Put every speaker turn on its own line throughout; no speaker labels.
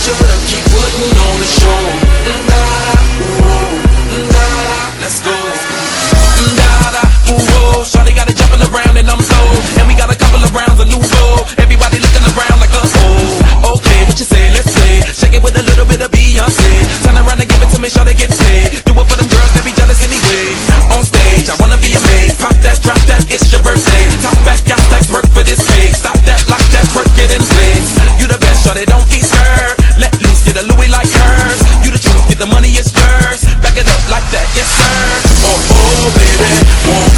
you on the show. Ooh, da-da, let's go. Da-da, ooh, Shawty got it jumping around and I'm so. And we got a couple of rounds of Nuvo. Everybody looking around like a. Okay, what you say? Let's play. Shake it with a little bit of Beyonce. Turn around and give it to me, Shawty get paid. Do it for them girls that be jealous anyway. On stage, I wanna be amazed. Pop that, drop that, it's your birthday. Top back, got stacks, work for this pay. Stop that, lock that, work it in place. You the best, Shawty, don't be scared. A Louis like hers. You the truth, get the money, it's yours. Back it up like that, yes sir. Oh, oh, baby, want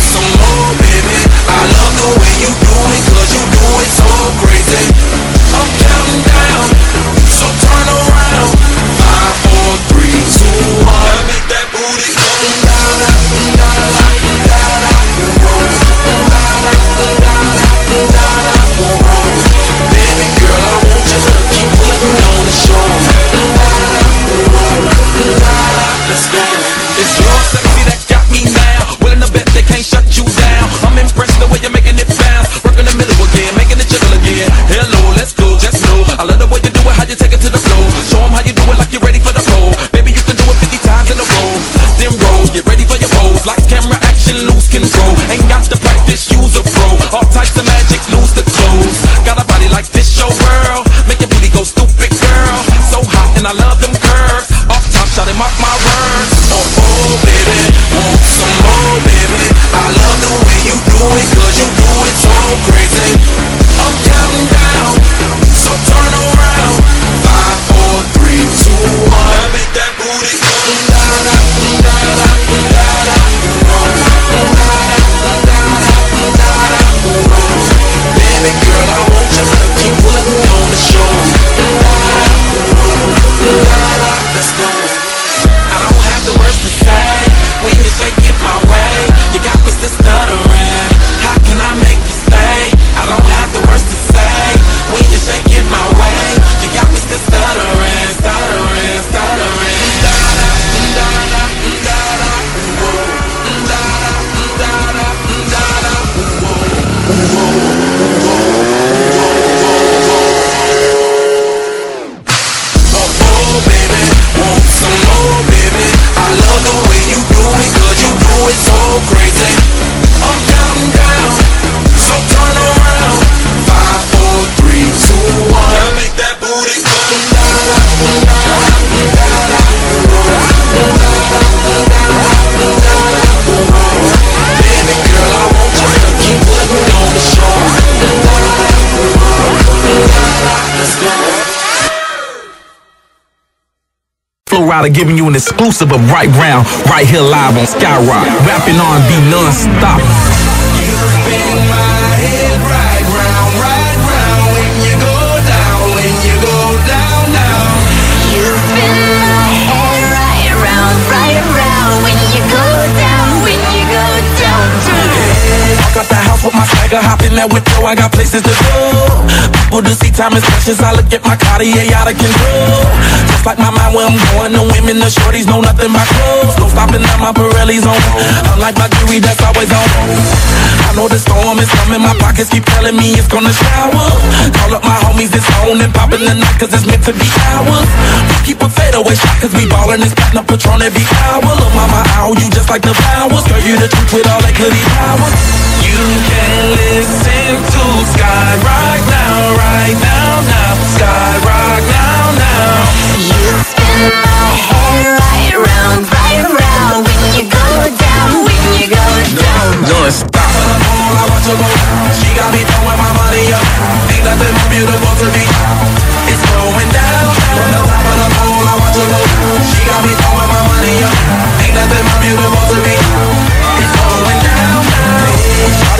Rider giving you an exclusive of right round, right here live on Skyrock. Rapping R&B non-stop.
My head right round, right round when you go down, when you go down, down.
You spin my head right around, right around when you go down, when you go down, down.
Walk out the house with my swagger, hop in that window, I got places to go. To see, time is precious, I look at my Cartier out of control. Just like my mind where I'm going, the women, the shorties know nothing but clothes. No stopping at my Pirelli's on. Unlike my jewelry, that's always on. I know the storm is coming, my pockets keep telling me it's gonna shower. Call up my homies, it's on and popping the night, cause it's meant to be ours. We keep a fadeaway shot, cause we ballin' and spittin' up Patron every hour. Look, mama, ow, you just like the flowers. Girl, you the truth with all that goody powers. You can listen to Sky right now, right now, now. Sky rock now, now.
You spin my head right around, right around when you go down, when you go down.
Non-stop.
I watch her go. She got me throwing my money up. Ain't nothing more beautiful to me. It's going down. From the top of the pole, I watch her go. She got me throwing my money up. Ain't nothing more beautiful to me.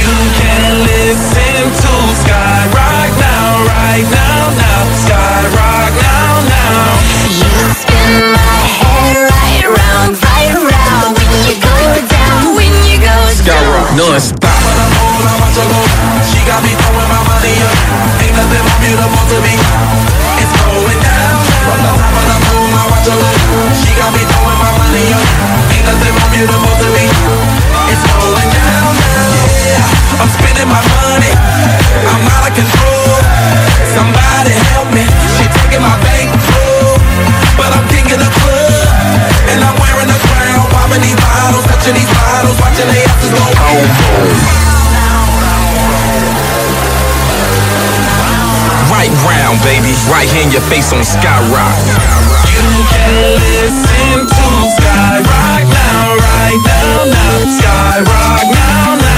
You can listen to Skyrock now, right now, now. Skyrock now, now.
You spin my head right round, right round. When you go down, when you go
Skyrock, She got me down. She got me throwing my money up. Ain't nothing more beautiful to me. It's going down. I'm spending my money. I'm out of control. Somebody help me. She taking my bankroll. But I'm king of the club. And I'm wearing a crown. Popping these bottles, touching these bottles, watching they asses go home.
Right round, baby. Right here in your face on Skyrock.
You can listen to Skyrock now, right now, now. Skyrock now.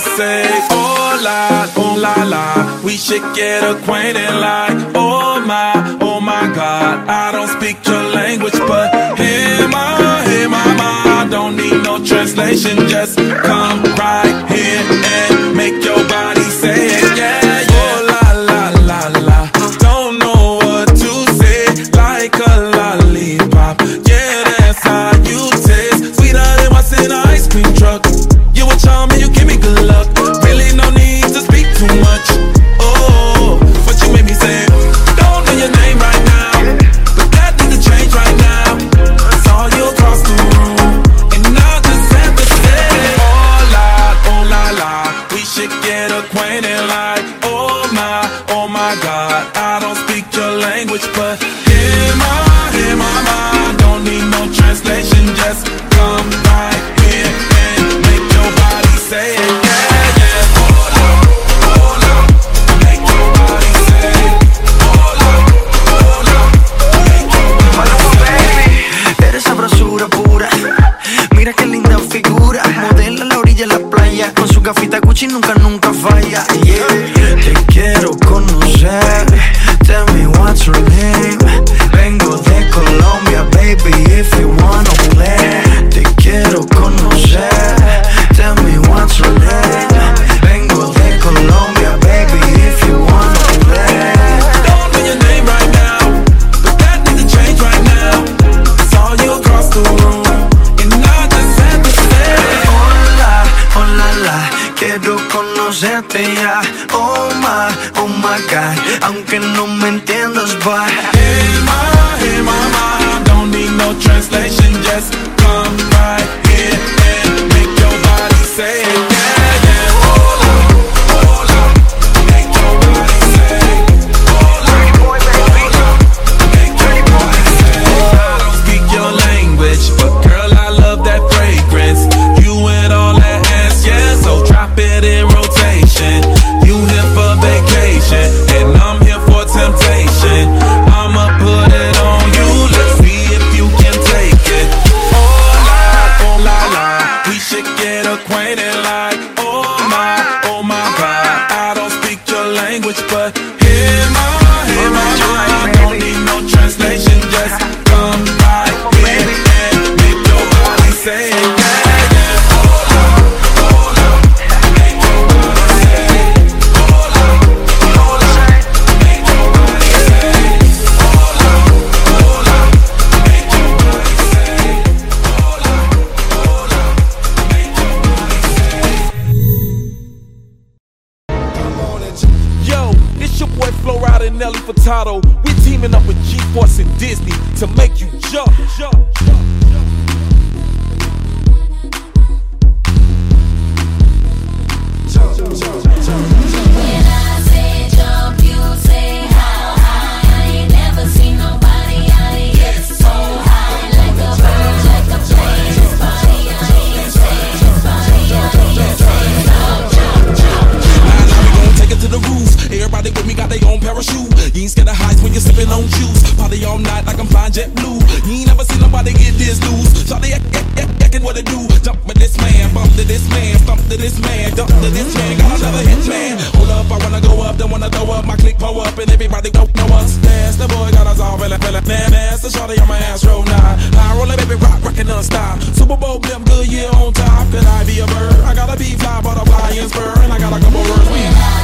say, oh la, oh la la. We should get acquainted like, oh my, oh my God. I don't speak your language, but hear my, hear my,
my.
I don't need no translation, just click pull up, and everybody go know us. Dance, the boy got us all feeling, feeling. Man, the shawty on my ass roll now. I roll a baby rock, rockin' non-stop. Super Bowl blimp, good year on top. Could I be a bird? I gotta be fly, butterfly and spur, and I got a couple words.
When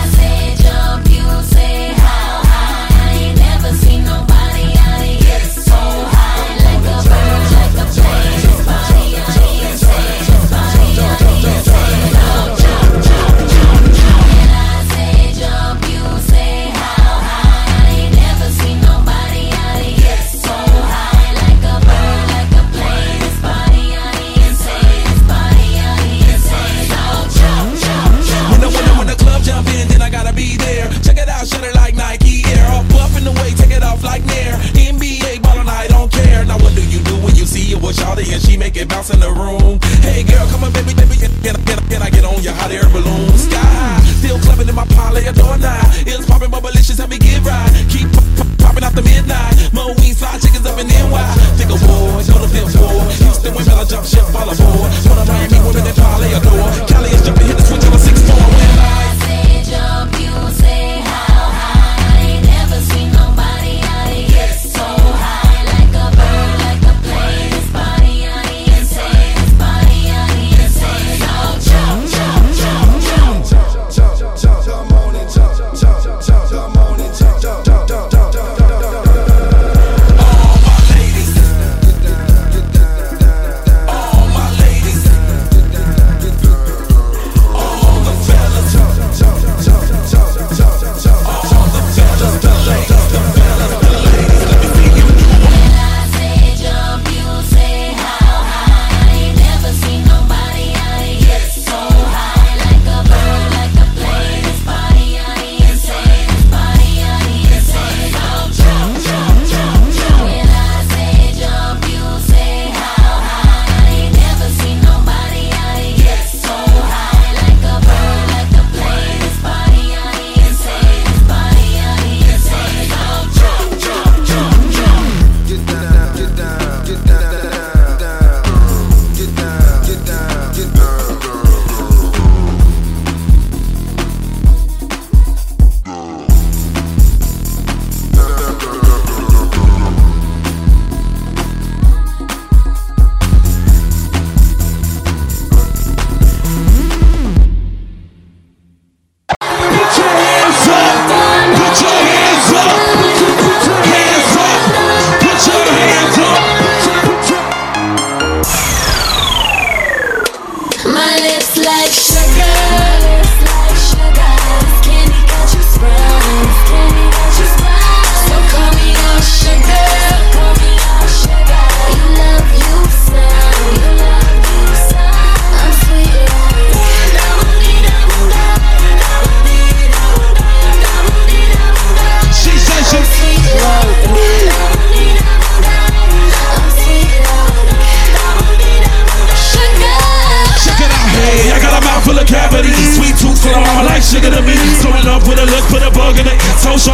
she make it bounce in the room? Hey girl, come on, baby, baby, can, can, can, I get on your hot air balloon? Sky high, still clubbing in my parlay, adore nine. It's popping, but malicious, help me get right. Keep pop, pop, popping out the midnight. Mo wings, chickens up in NY. Think of boy, know the fifth war. Houston women, I jump ship, fall aboard. One of Miami women that parlay adore. Cali is jumping, hit the switch on a six four. When I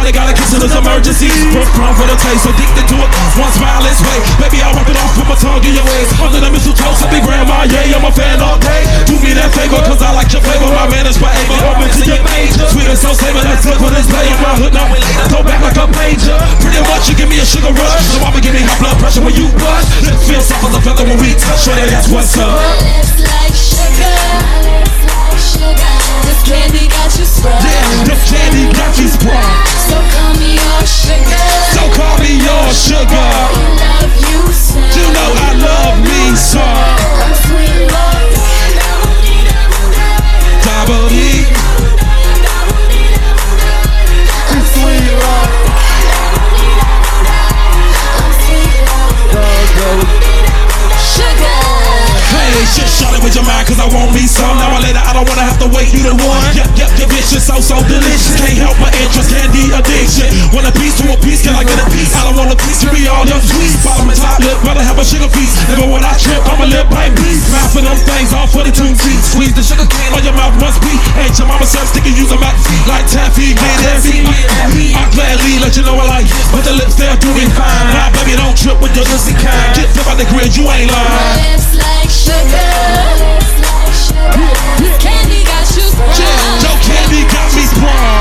They got
a kiss it as emergency. Broke crumb for the taste, addicted to it. One smile this way, baby, I'll rip it off, put my tongue in your ways. Under the mistletoe, so big grandma, yeah, I'm a fan all day. Do me that favor, cause I like your flavor. My man is forever, open to your major. Sweet and so savor, let's look for this play on my hood. Now throw back like a pager. Pretty much, you give me a sugar rush. So I'ma give me high blood pressure when you bust. Lips feel soft as a feather when we touch. Shorty, that's what's up.
Lips like sugar. Lips like sugar. This candy got you sprung.
Yeah, this candy got you sprung.
So call me your sugar.
So call me your sugar.
You love you some.
You know I love me.
I'm sweet love.
Double D. Hey, shit, shot it with your mind, cause I want me some. Now or later, I don't wanna have to wait, you the one. Yep, yep, your bitch is so, so delicious. Can't help my interest, candy addiction. Want a piece to a piece, can I get a piece? I don't want a piece to be all your sweet. Bottom and top lip, rather have a sugar piece. Never when I trip, I'm a lip bite beast. Mouth for them things, all for the two feet. Squeeze the sugar cane on your mouth must be. Ain't your mama serve sticky, use a Mac like taffy, get feet. I gladly let you know I like, but the lips they'll do me fine. Now baby, don't trip with your pussy kind. Get flip out the grid, you ain't lying.
Lips like sugar. Me wrong you sprung.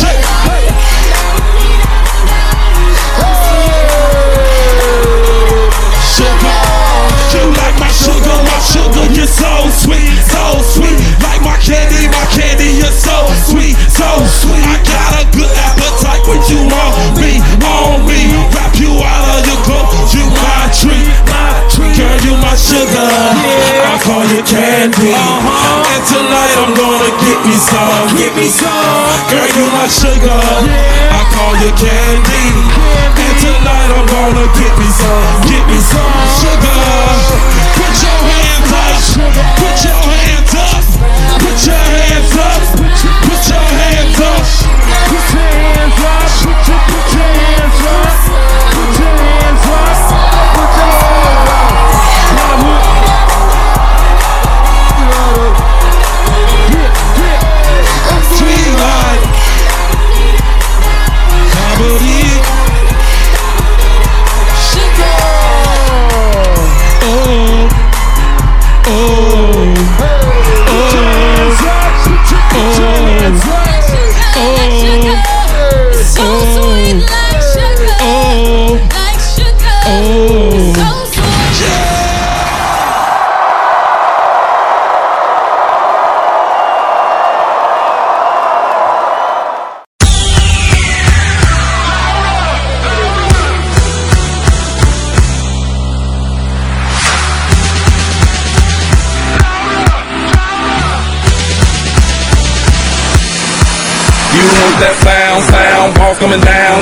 Joe
so sweet,
so sweet. Like my candy, my candy, you're so sweet, so sweet. I got a good appetite when you on me, on me. Wrap you out of your clothes, you my treat, my treat. Girl, you my sugar, I call you candy. Uh-huh. And tonight I'm gonna get me some, get me some. Girl, you my sugar, I call you candy. And tonight I'm gonna get me some, get me some uh-huh. sugar. Put your hands up,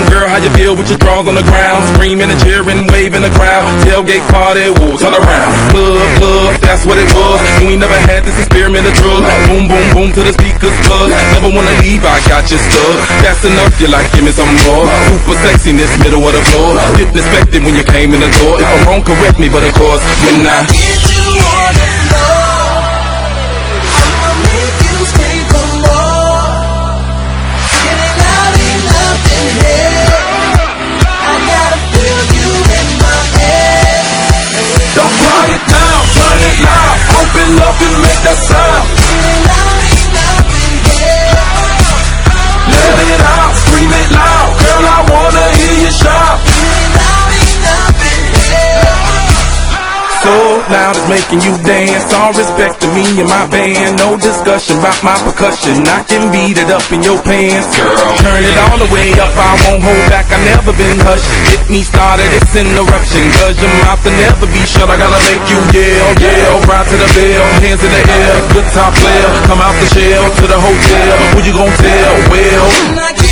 Girl, how you feel with your drawers on the ground? Screaming and cheering, waving the crowd. Tailgate party, whoa, turn around. Club, club, that's what it was. You ain't never had this experiment of drugs. Boom, boom, boom to the speakers buzz. Never wanna leave, I got you stuck. That's enough, you like, give me some more. Super sexiness, middle of the floor. Didn't expect it when you came in the door. If I'm wrong, correct me, but of course, when I. Don't quiet it loud. Open up and make that sound. Let it out, scream it loud. Girl, I wanna hear you shout. So loud it's making you dance. All respect to me and my band. No discussion about my percussion. I can beat it up in your pants. Girl, turn it all the way up. I won't hold back. I never been hushed. Get me started, it's an eruption. Cause your mouth will never be shut. I gotta make you yell, yell. Right to the bell, hands in the air. Good top player. Come out the shell to the hotel. Who you gon' tell? Well.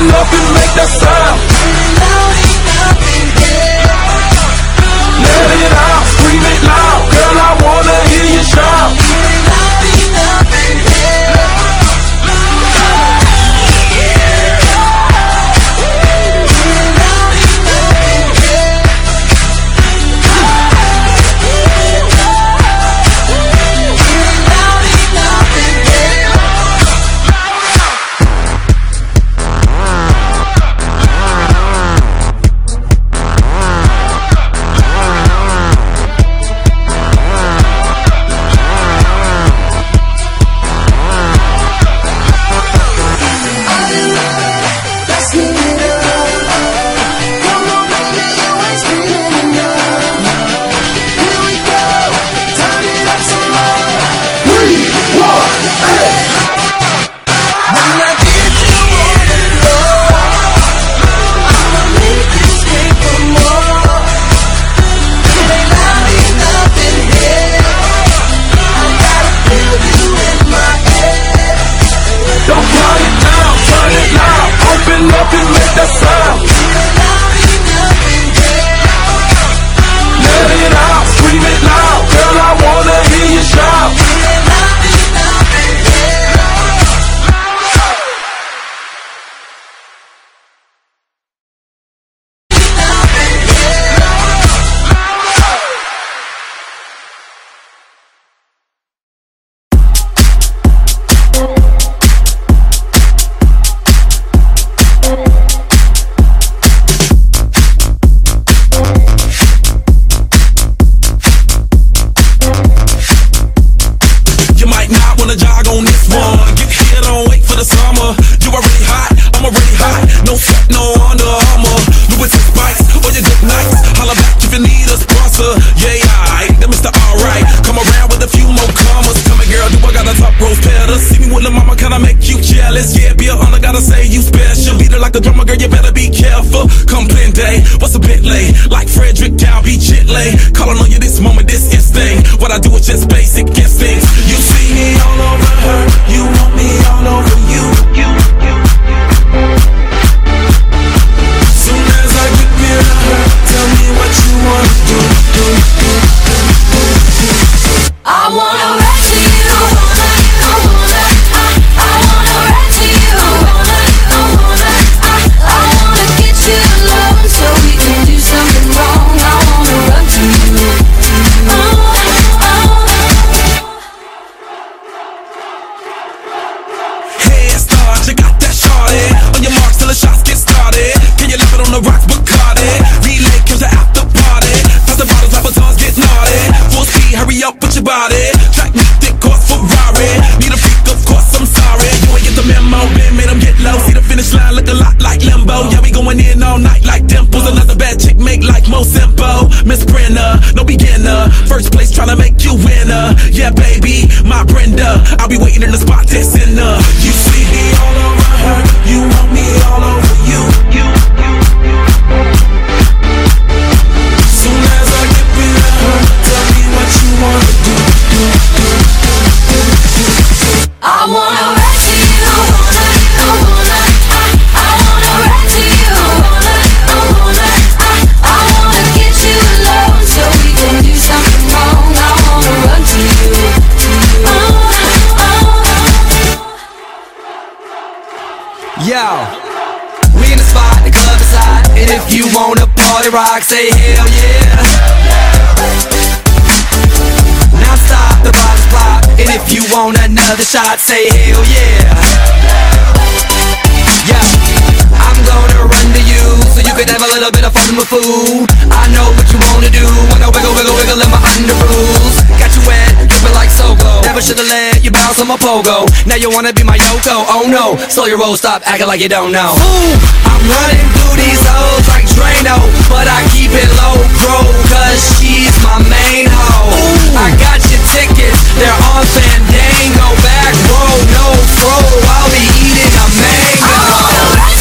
Open up and make that sound.
No Under Armour. Louboutin spikes, or your good nights. Holla back if you need a sponsor. Yeah, I that Mr. Alright. Come around with a few more commas. Come here, girl, do I got a top rose petals? See me with the mama, can I make you jealous? Yeah, be a honor, gotta say you special. Beat it like a drummer, girl, you better be careful. Come day, what's a bit late? Like Frederick Down, be gently. Calling on you this moment, this instinct. What I do is just basic instincts. Yeah, baby, my Brenda. Uh, I'll be waiting in the spot that's
Yo, we in the spot, the club inside, and if you wanna party rock, say hell yeah. Now stop, the bottles pop, and if you want another shot, say hell yeah. Yeah, I'm gonna run to you, so you can have a little bit of fun with food. I know what you wanna do, wanna wiggle, wiggle, wiggle in my under rules. Got you wet, dripping like Sogo. Never should've let you bounce on my pogo. Now you wanna be my Yoko, oh no. Slow your roll, stop acting like you don't know. Ooh, I'm running through these hoes like Drano, but I keep it low pro, cause she's my main hoe. I got your tickets, they're on Fandango. Back row, no fro, I'll be eating a mango.
Oh, I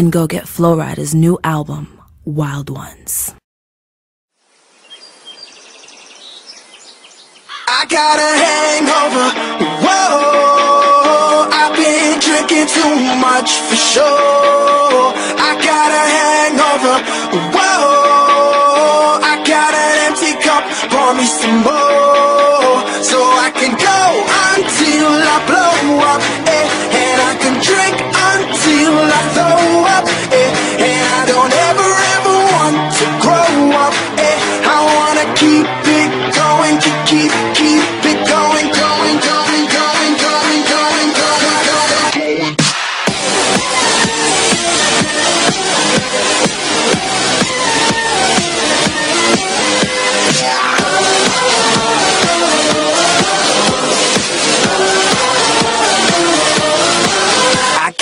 and go get Flo Rida's new album, Wild Ones.
I got a hangover. Whoa, I've been drinking too much for sure. I got a hangover. Whoa, I got an empty cup. Pour me some more,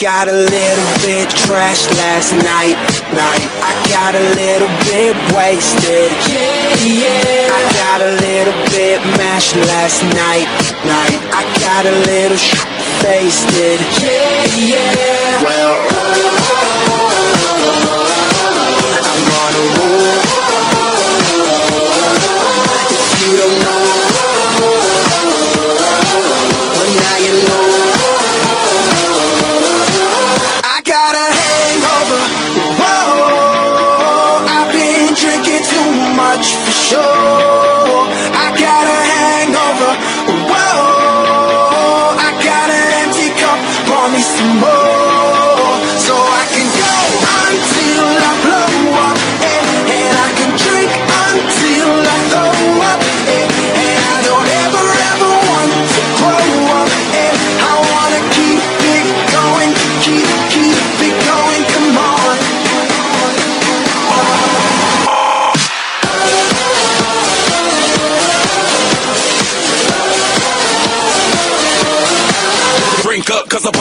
got a little bit trashed last night, night. I got a little bit wasted, yeah, yeah. I got a little bit mashed last night, night. I got a little sh- wasted, yeah, yeah. Well,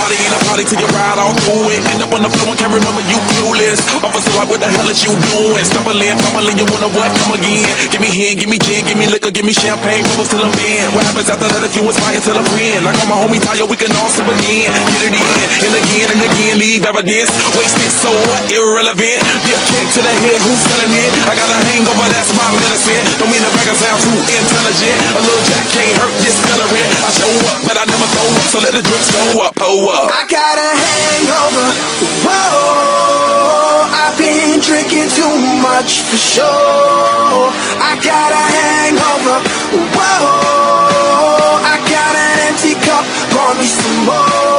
starting in a
body to your ride all through it. End up on the floor and can't remember you clueless. Officer, like, what the hell is you doing? Stumbling, fumbling, you wanna what? Come again. Give me hand, give me gin, give me liquor, give me champagne, bubbles till I'm in. What happens after that if you inspire till the end? Like on my homie Taio, we can all sip again. Get it in, and again, and again, leave evidence. Wasted, so what? Irrelevant. Be a kick to the head, who's telling it? I got a hangover, that's my medicine. Don't mean the record sound too intelligent. A little jack can't hurt this color I show up, but I never throw up, so let the drips go up, oh up.
I got got a hangover. Whoa, I've been drinking too much for sure. I got a hangover. Whoa, I got an empty cup. Pour me some more.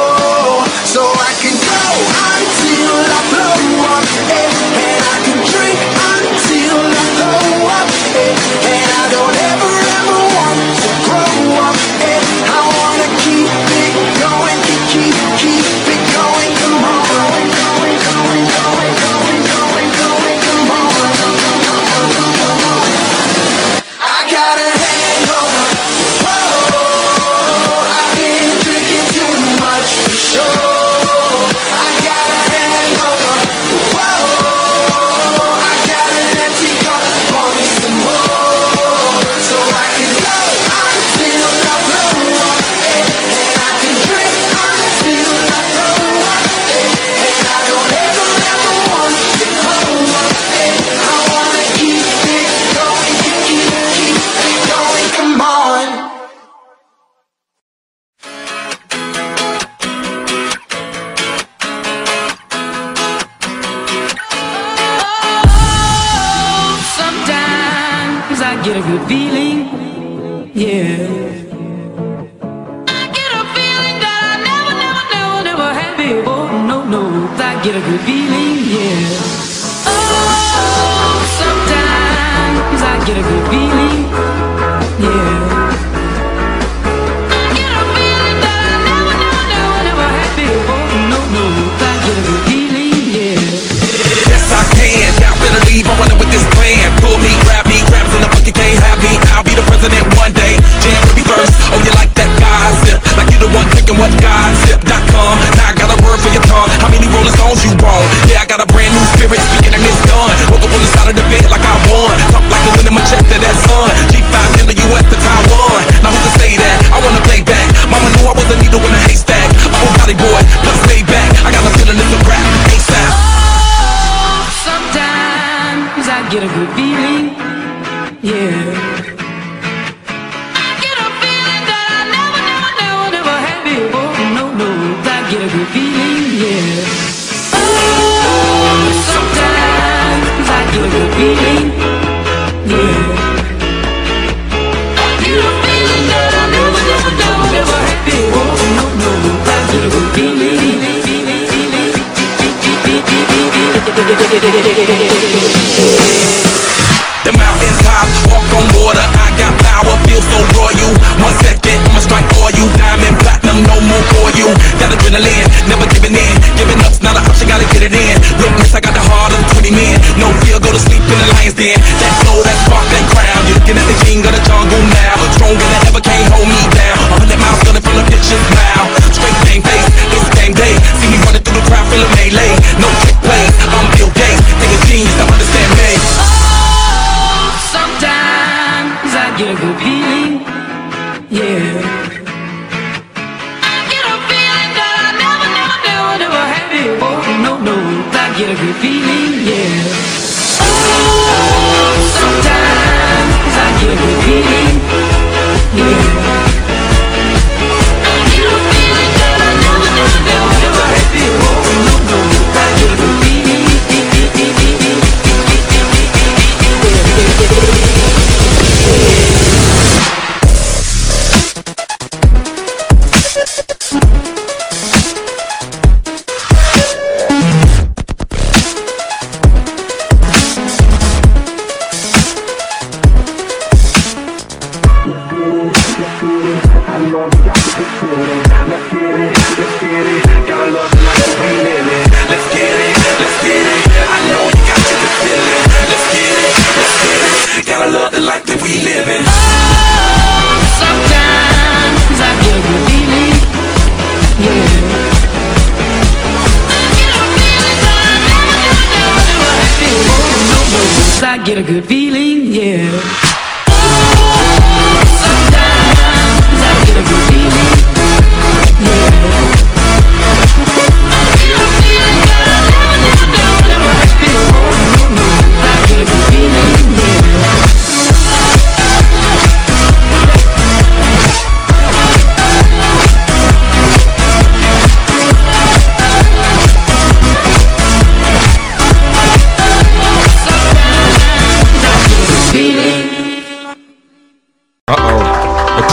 A good feeling,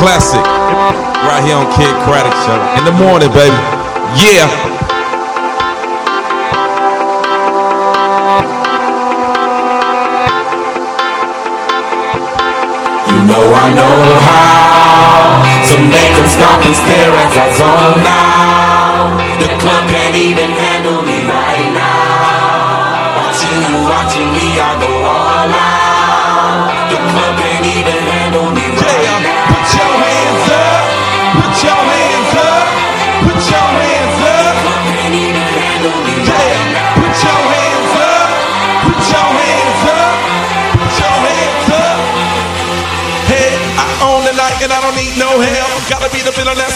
classic. Right here on Kidd Kraddick Show. In the morning, baby. Yeah.
You know I know how to make them stop and stare as I zone out.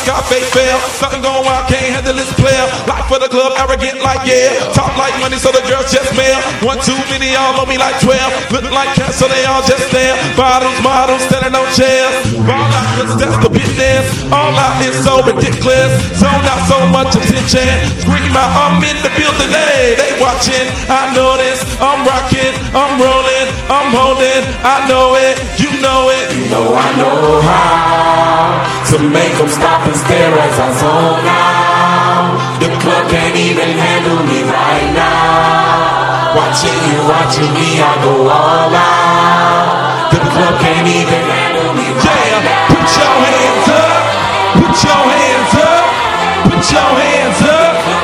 Scarface fell. Something going wild, this player. Life for the club, arrogant like yeah. Talk like money, so the girls just mail. One too many, all on me like 12. Look like cats, so they all just there. Bottles, models, standing on chairs. All out, cause that's the business. All out is so ridiculous. So not so much attention. Scream out, I'm in the building, hey, they watching. I know this, I'm rocking, I'm rolling, I'm holding. I know it, you know it.
You know I know how to make them stop and stare as I zone out. The club can't even handle me right now. Watching you, watching me, I go all out. The club can't even handle me right
Yeah,
now.
put your hands up, put your hands up, put your hands up.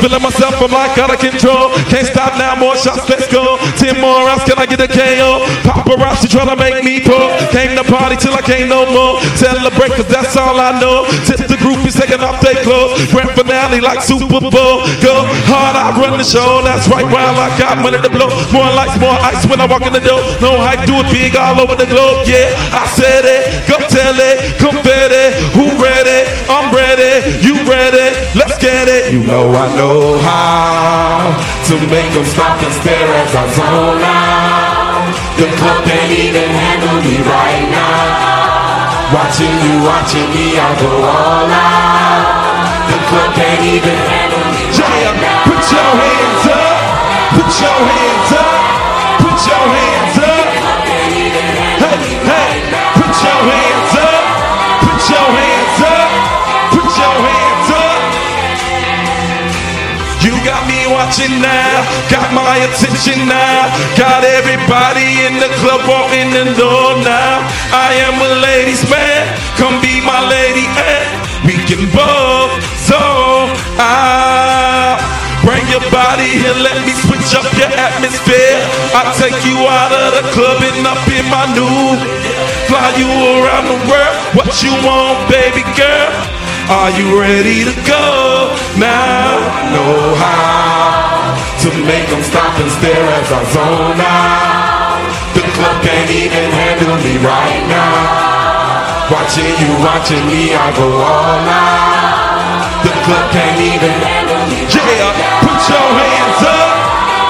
Feeling myself, I'm like out of control. Can't stop now, more shots, let's go. Ten more rounds, can I get a KO? Paparazzi trying to make me pull. Came to party till I can't no more. Celebrate, cause that's all I know. Tip the group is taking off their clothes. Grand finale like Super Bowl. Go hard, I run the show. That's right, while I got money to blow. More lights, more ice when I walk in the door. No hype, do it big all over the globe. Yeah, I said it. Go tell it. Confetti. Who ready? I'm ready. You ready? Let's get it.
You know I know how to make them stop and stare as I zone out. The club can't even handle me right now. Watching you, watching me, I go all out. The club can't even handle me right now.
put your hands up. Put your hands up. Put your hands up. Hey, hey, put your hands up. Put your hands up. Put your hands up. Got me watching now, got my attention now, got everybody in the club walking the door now. I am a ladies man, come be my lady and we can both so I bring your body here, let me switch up your atmosphere. I take you out of the club and up in my new, fly you around the world. What you want, baby girl? Are you ready to go now?
know how to make them stop and stare as I zone out. The club can't even handle me right now. Watching you, watching me, I go all out. The club can't even handle me
Yeah, put your hands up,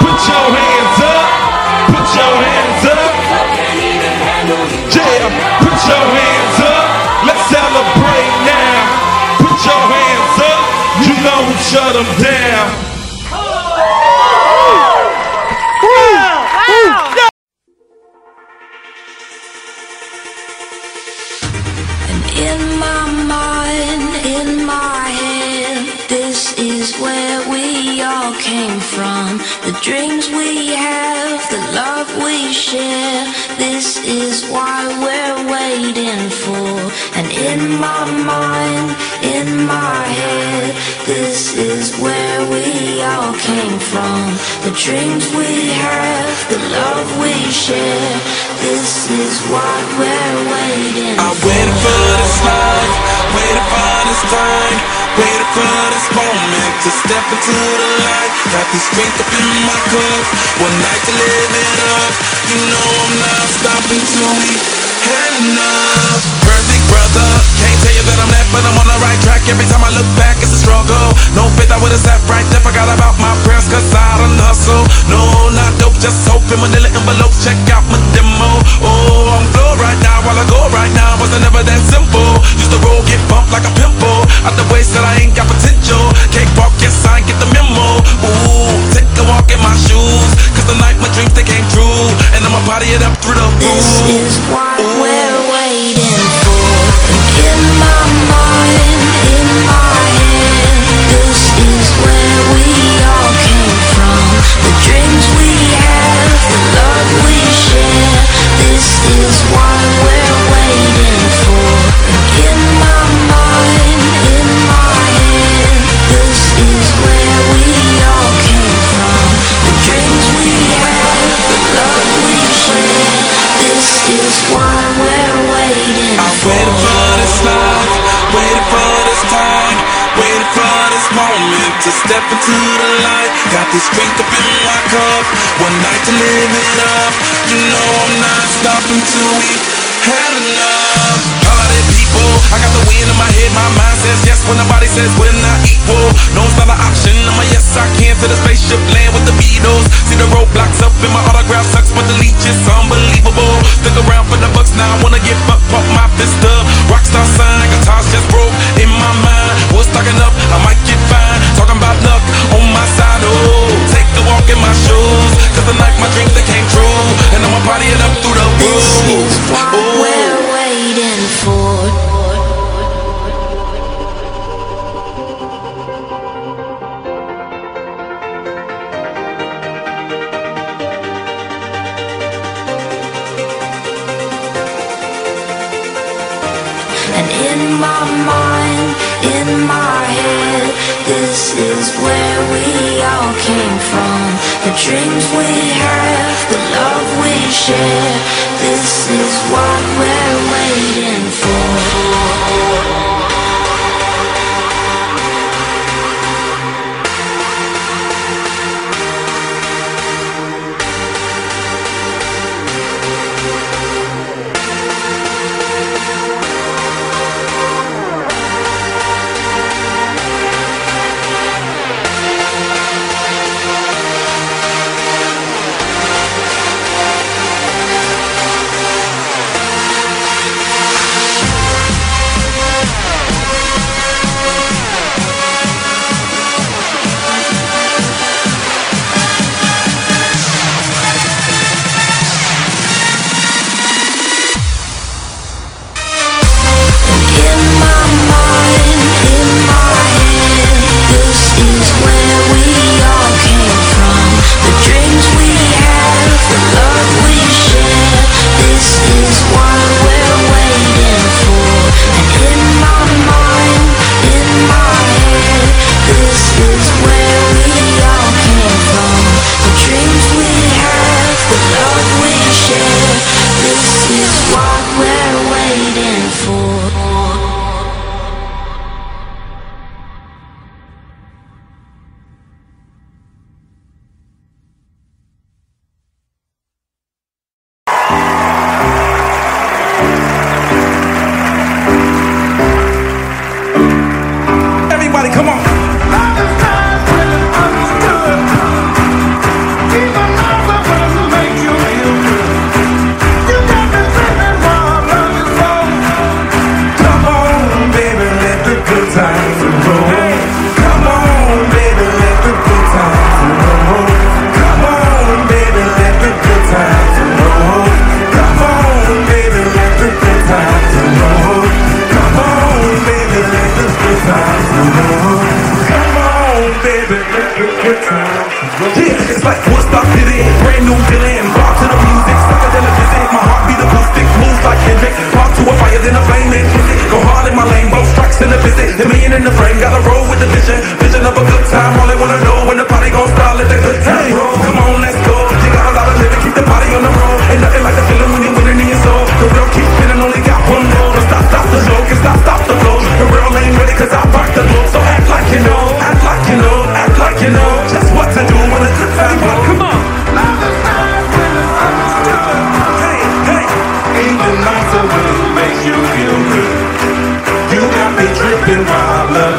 put your hands up, put your hands up. Yeah, put your hands up. Let's celebrate your hands up. You know who shut them down.
And in my mind, in my head, this is where we all came from. The dreams we have, the love we share, this is why we're waiting for. And in my mind, in my head, this is where we all came from. The dreams we have, the love we share, This is what we're waiting
I waited for this life, waited for this time, waited for this moment to step into the light. Got this drink up in my cup, one night to live it up. You know I'm not stopping till we had enough. Brother, can't tell you that I'm that, but I'm on the right track. Every time I look back, it's a struggle. No faith, I would've sat right there. Forgot about my prayers, cause I done hustle. No, not dope, just hoping manila envelopes. Check out my demo. Oh, I'm flow right now while I go right now. Wasn't never that simple. Used to roll, get bumped like a pimple. Out the way, said I ain't got potential. Cakewalk, yes, I ain't get the memo. Ooh, take a walk in my shoes. Cause the night my dreams they came true. And I'ma party it up through the roof.
This is what we're this is where we all came from. The dreams we have, the love we share. This is what we're waiting for. In my
to step into the light. Got this drink up in my cup, one night to live it up. You know I'm not stopping till we had enough. Party people, I got the wind in my head, my mind says yes when nobody says we're not equal. No, it's not an option. I'm a yes, I can to the spaceship land with the Beatles. See the roadblocks up in my autograph sucks, but the leech is unbelievable. Stick around for the bucks now, I wanna get fucked, pump my fist up. Rockstar sign, guitars just broke in my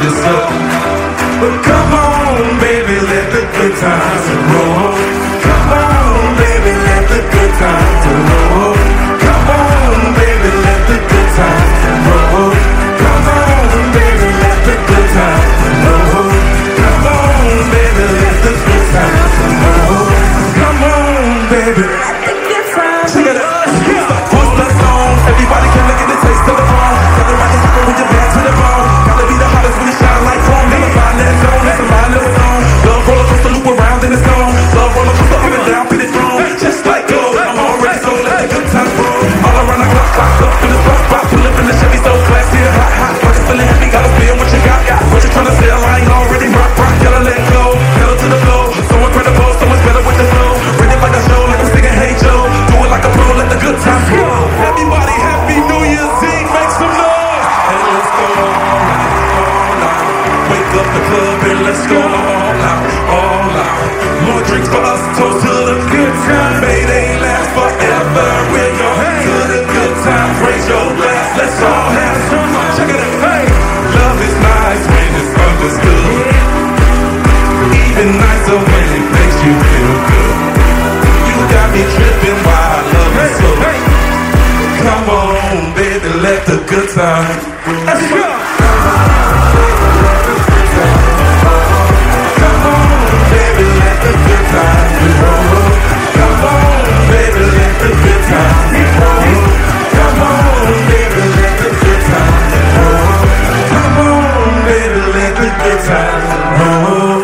while I love you so. But come on, baby, let the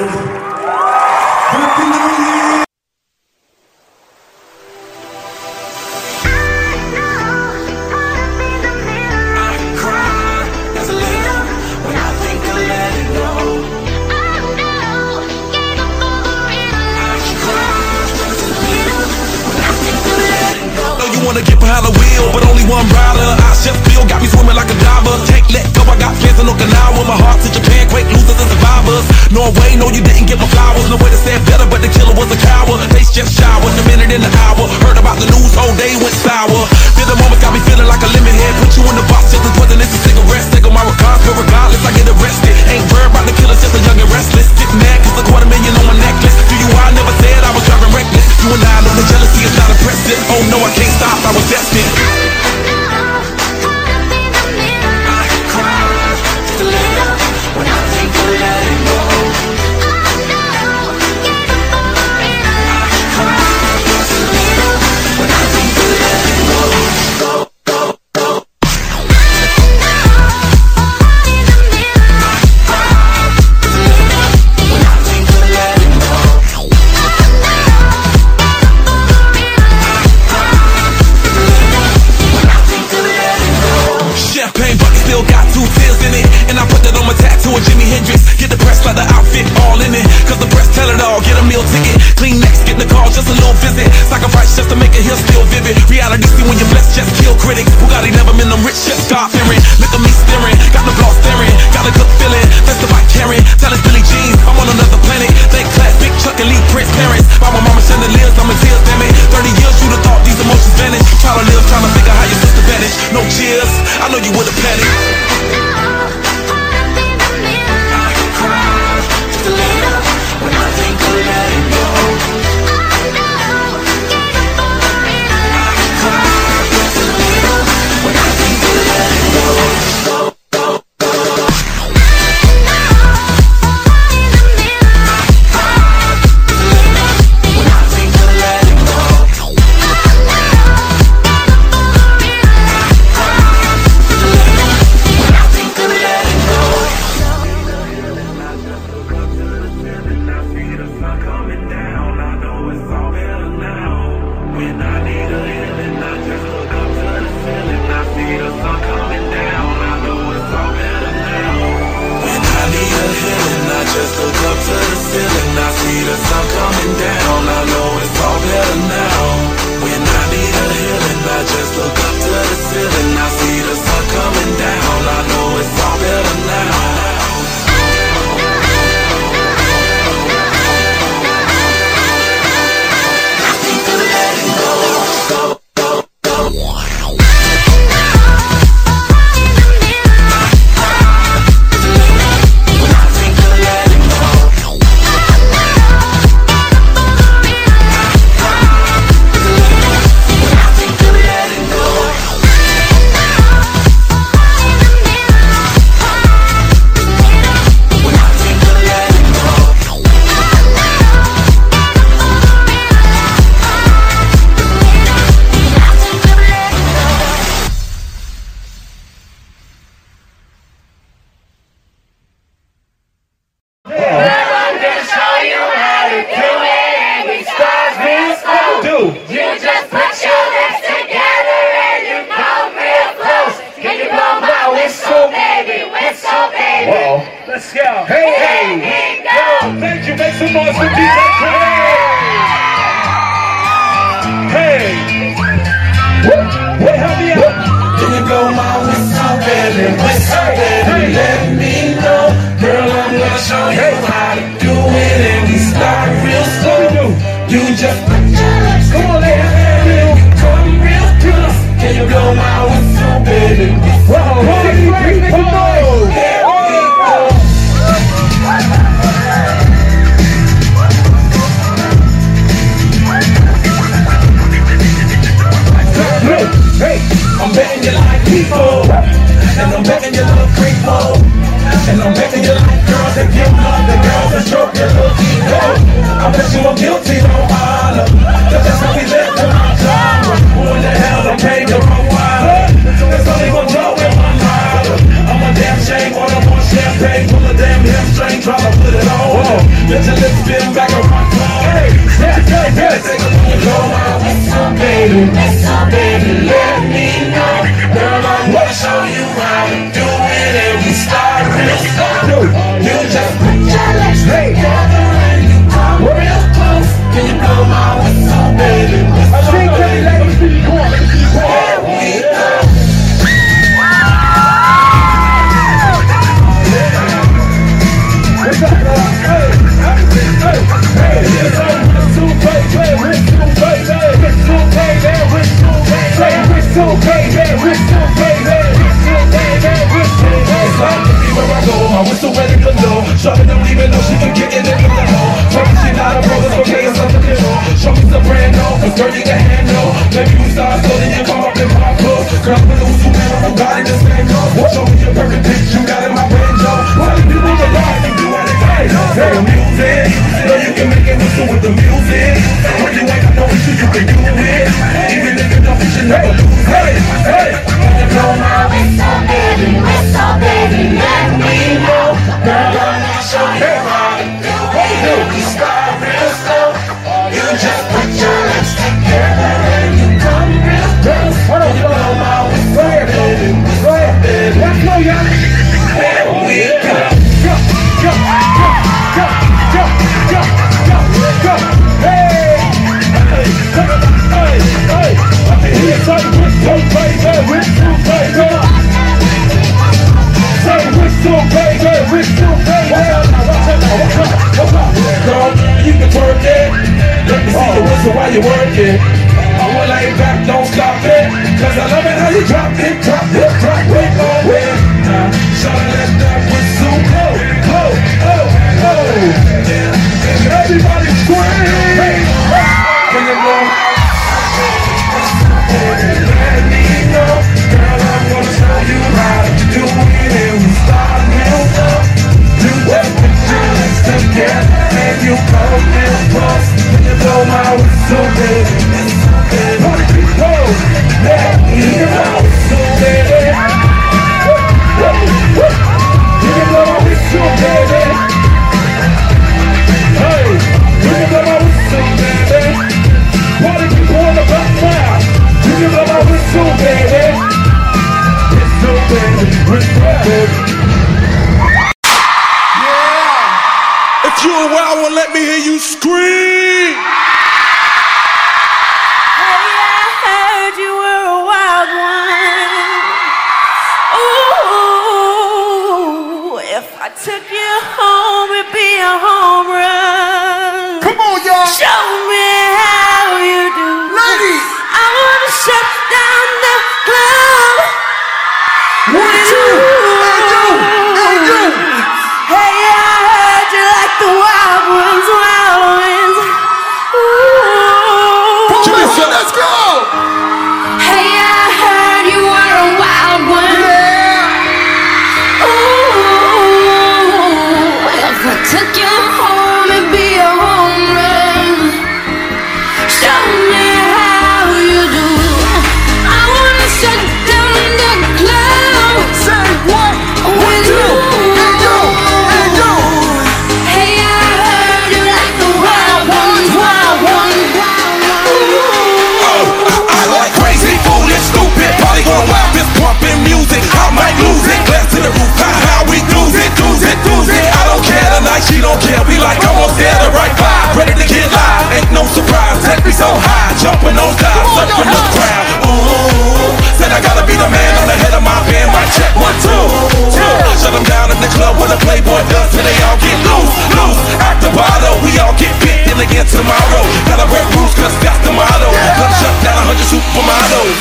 in the club with
a
Playboy does till they all get loose, loose. Out the bottle, we all get bit in again tomorrow. Gotta break rules 'cause that's the motto. Club shut down a hundred supermodels.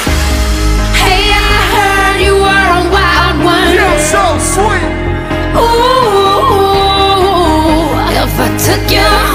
Hey, I heard you were a wild one.
so sweet.
Ooh, if I took you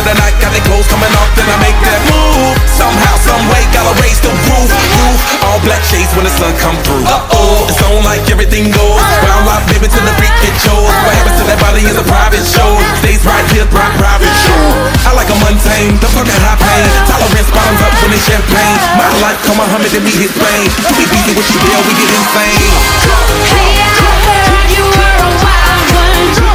of the night, got the clothes coming off, then I make that move. Somehow, some way, gotta raise the roof. Roof. All black shades when the sun come through. Uh oh, it's on like everything goes. Round life, baby, till the freak get chose. What happens to that body is a private show. Stays right here, pri- private show. I like a mundane, the fucking high pain. Tolerance bottoms up when it's champagne. My life come Muhammad and we hit Spain. We beat with you, girl, we get insane.
Hey, I heard you were a wild one.